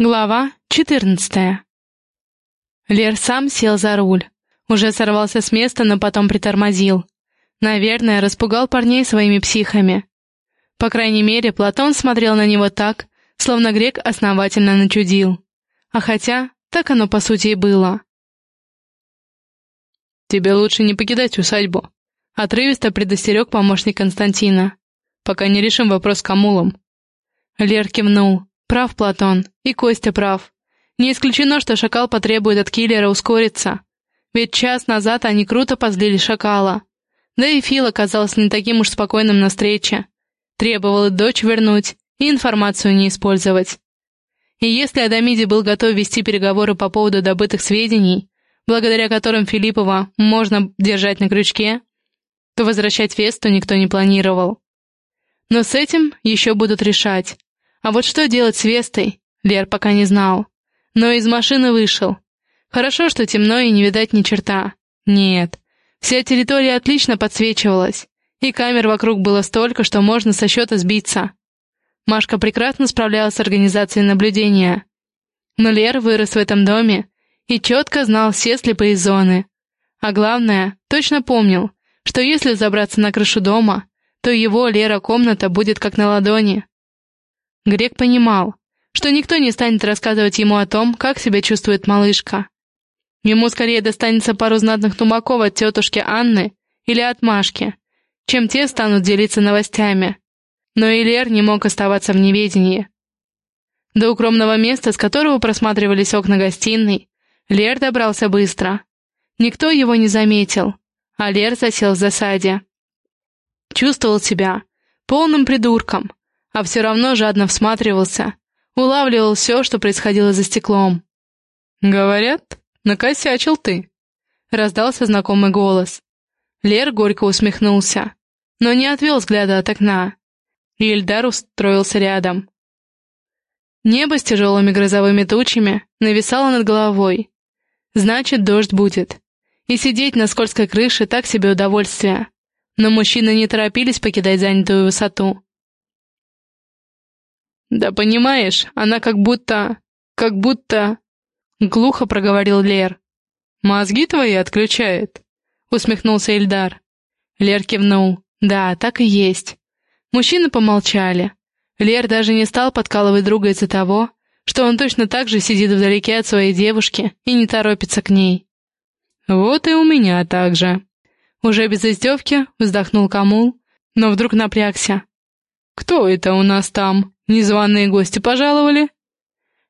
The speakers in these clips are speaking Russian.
Глава 14 Лер сам сел за руль. Уже сорвался с места, но потом притормозил. Наверное, распугал парней своими психами. По крайней мере, Платон смотрел на него так, словно грек основательно начудил. А хотя, так оно по сути и было. «Тебе лучше не покидать усадьбу», — отрывисто предостерег помощник Константина, «пока не решим вопрос с Камулом». Лер кивнул. Прав Платон, и Костя прав. Не исключено, что шакал потребует от киллера ускориться. Ведь час назад они круто позлили шакала. Да и Фил оказался не таким уж спокойным на встрече. Требовал и дочь вернуть, и информацию не использовать. И если Адамиди был готов вести переговоры по поводу добытых сведений, благодаря которым Филиппова можно держать на крючке, то возвращать Весту никто не планировал. Но с этим еще будут решать. А вот что делать с Вестой, Лер пока не знал. Но из машины вышел. Хорошо, что темно и не видать ни черта. Нет, вся территория отлично подсвечивалась, и камер вокруг было столько, что можно со счета сбиться. Машка прекрасно справлялась с организацией наблюдения. Но Лер вырос в этом доме и четко знал все слепые зоны. А главное, точно помнил, что если забраться на крышу дома, то его, Лера, комната будет как на ладони. Грек понимал, что никто не станет рассказывать ему о том, как себя чувствует малышка. Ему скорее достанется пару знатных тумаков от тетушки Анны или от Машки, чем те станут делиться новостями. Но Ильер не мог оставаться в неведении. До укромного места, с которого просматривались окна гостиной, Лер добрался быстро. Никто его не заметил, а Лер засел в засаде. Чувствовал себя полным придурком, а все равно жадно всматривался, улавливал все, что происходило за стеклом. «Говорят, накосячил ты», — раздался знакомый голос. Лер горько усмехнулся, но не отвел взгляда от окна. Ильдар устроился рядом. Небо с тяжелыми грозовыми тучами нависало над головой. Значит, дождь будет. И сидеть на скользкой крыше так себе удовольствие. Но мужчины не торопились покидать занятую высоту. «Да понимаешь, она как будто... как будто...» Глухо проговорил Лер. «Мозги твои отключает», — усмехнулся Эльдар. Лер кивнул. «Да, так и есть». Мужчины помолчали. Лер даже не стал подкалывать друга из-за того, что он точно так же сидит вдалеке от своей девушки и не торопится к ней. «Вот и у меня так же». Уже без издевки вздохнул Камул, но вдруг напрягся. «Кто это у нас там?» Незваные гости пожаловали?»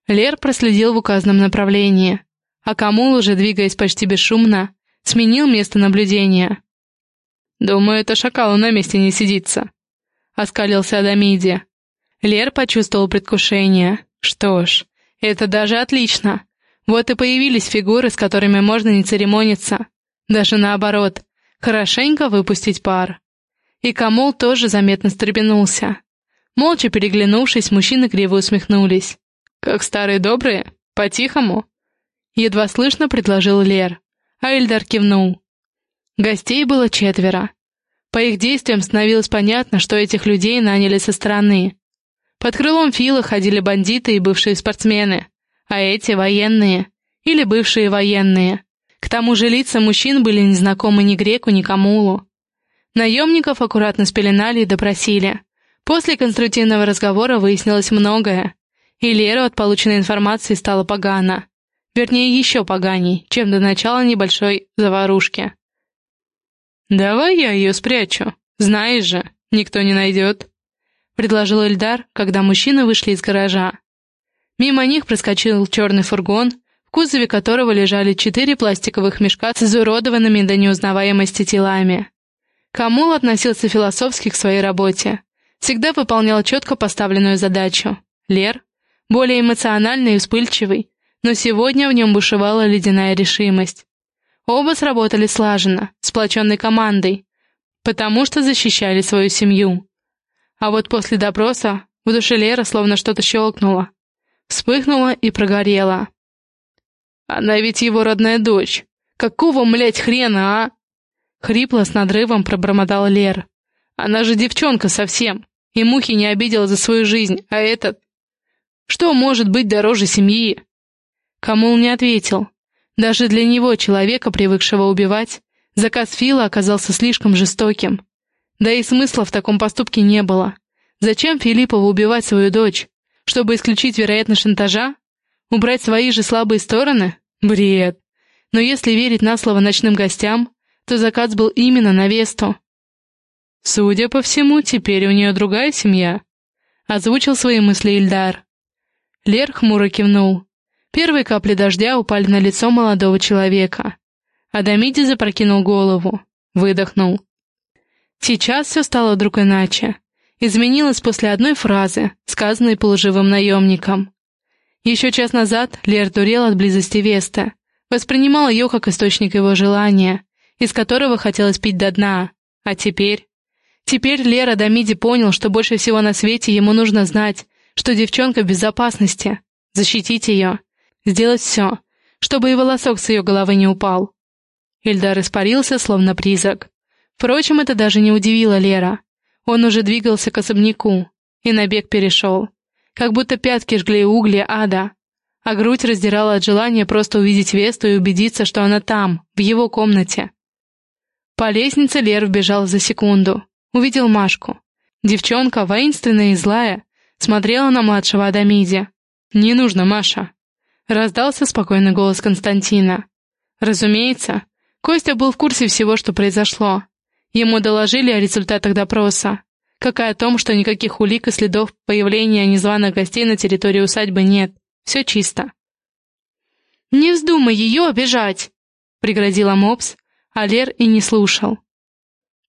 Лер проследил в указанном направлении, а Камул, уже двигаясь почти бесшумно, сменил место наблюдения. «Думаю, это шакалу на месте не сидится», — оскалился Адамиди. Лер почувствовал предвкушение. Что ж, это даже отлично. Вот и появились фигуры, с которыми можно не церемониться. Даже наоборот, хорошенько выпустить пар. И Камул тоже заметно стрепенулся. Молча переглянувшись, мужчины криво усмехнулись. «Как старые добрые? По-тихому?» Едва слышно предложил Лер, а Эльдар кивнул. Гостей было четверо. По их действиям становилось понятно, что этих людей наняли со стороны. Под крылом Фила ходили бандиты и бывшие спортсмены, а эти — военные или бывшие военные. К тому же лица мужчин были незнакомы ни греку, ни камулу. Наемников аккуратно спеленали и допросили. После конструктивного разговора выяснилось многое, и Леру от полученной информации стало погано. Вернее, еще поганей, чем до начала небольшой заварушки. «Давай я ее спрячу, знаешь же, никто не найдет», — предложил Эльдар, когда мужчины вышли из гаража. Мимо них проскочил черный фургон, в кузове которого лежали четыре пластиковых мешка с изуродованными до неузнаваемости телами. Камул относился философски к своей работе всегда выполнял четко поставленную задачу. Лер, более эмоциональный и вспыльчивый, но сегодня в нем бушевала ледяная решимость. Оба сработали слаженно, сплоченной командой, потому что защищали свою семью. А вот после допроса в душе Лера словно что-то щелкнуло. Вспыхнуло и прогорело. «Она ведь его родная дочь. Какого, млять, хрена, а?» Хрипло с надрывом пробормотал Лер. «Она же девчонка совсем. И мухи не обидела за свою жизнь, а этот... Что может быть дороже семьи? Камул не ответил. Даже для него, человека, привыкшего убивать, заказ Фила оказался слишком жестоким. Да и смысла в таком поступке не было. Зачем Филиппову убивать свою дочь? Чтобы исключить вероятность шантажа? Убрать свои же слабые стороны? Бред. Но если верить на слово ночным гостям, то заказ был именно на Весту. Судя по всему, теперь у нее другая семья. Озвучил свои мысли Ильдар. Лер хмуро кивнул. Первые капли дождя упали на лицо молодого человека. Адамиди запрокинул голову, выдохнул. Сейчас все стало вдруг иначе. Изменилось после одной фразы, сказанной полуживым наемником. Еще час назад Лер дурел от близости Веста, воспринимал ее как источник его желания, из которого хотелось пить до дна, а теперь... Теперь Лера Дамиди понял, что больше всего на свете ему нужно знать, что девчонка в безопасности, защитить ее, сделать все, чтобы и волосок с ее головы не упал. Ильдар испарился, словно призрак. Впрочем, это даже не удивило Лера. Он уже двигался к особняку, и на бег перешел. Как будто пятки жгли угли ада, а грудь раздирала от желания просто увидеть Весту и убедиться, что она там, в его комнате. По лестнице Лер вбежал за секунду. Увидел Машку. Девчонка, воинственная и злая, смотрела на младшего Адамиди. «Не нужно, Маша», — раздался спокойный голос Константина. Разумеется, Костя был в курсе всего, что произошло. Ему доложили о результатах допроса, как и о том, что никаких улик и следов появления незваных гостей на территории усадьбы нет. Все чисто. «Не вздумай ее обижать!» — пригрозила Мопс, а Лер и не слушал.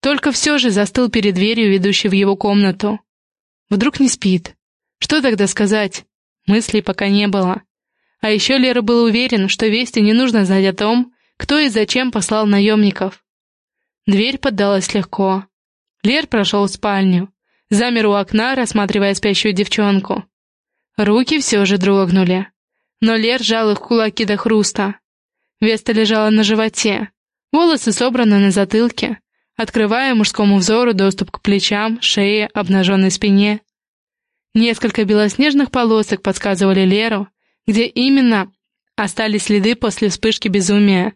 Только все же застыл перед дверью, ведущей в его комнату. Вдруг не спит. Что тогда сказать? Мыслей пока не было. А еще Лера был уверен, что Вести не нужно знать о том, кто и зачем послал наемников. Дверь поддалась легко. Лер прошел в спальню, замер у окна, рассматривая спящую девчонку. Руки все же дрогнули. Но Лер сжал их кулаки до хруста. Веста лежала на животе, волосы собраны на затылке, открывая мужскому взору доступ к плечам, шее, обнаженной спине. Несколько белоснежных полосок подсказывали Леру, где именно остались следы после вспышки безумия.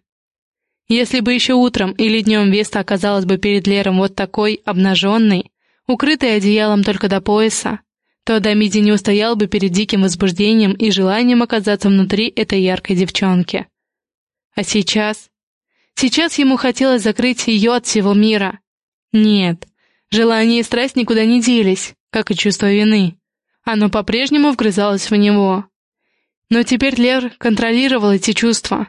Если бы еще утром или днем Веста оказалась бы перед Лером вот такой, обнаженной, укрытой одеялом только до пояса, то Адамиди не устоял бы перед диким возбуждением и желанием оказаться внутри этой яркой девчонки. А сейчас? Сейчас ему хотелось закрыть ее от всего мира. Нет, желание и страсть никуда не делись, как и чувство вины. Оно по-прежнему вгрызалось в него. Но теперь Лер контролировал эти чувства,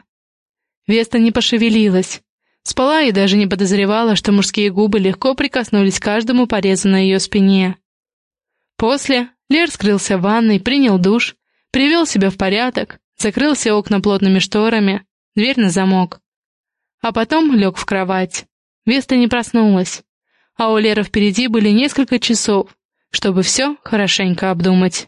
Веста не пошевелилась. Спала и даже не подозревала, что мужские губы легко прикоснулись к каждому порезу на ее спине. После Лер скрылся в ванной, принял душ, привел себя в порядок, закрыл все окна плотными шторами, дверь на замок. А потом лег в кровать. Веста не проснулась, а у Леры впереди были несколько часов, чтобы все хорошенько обдумать.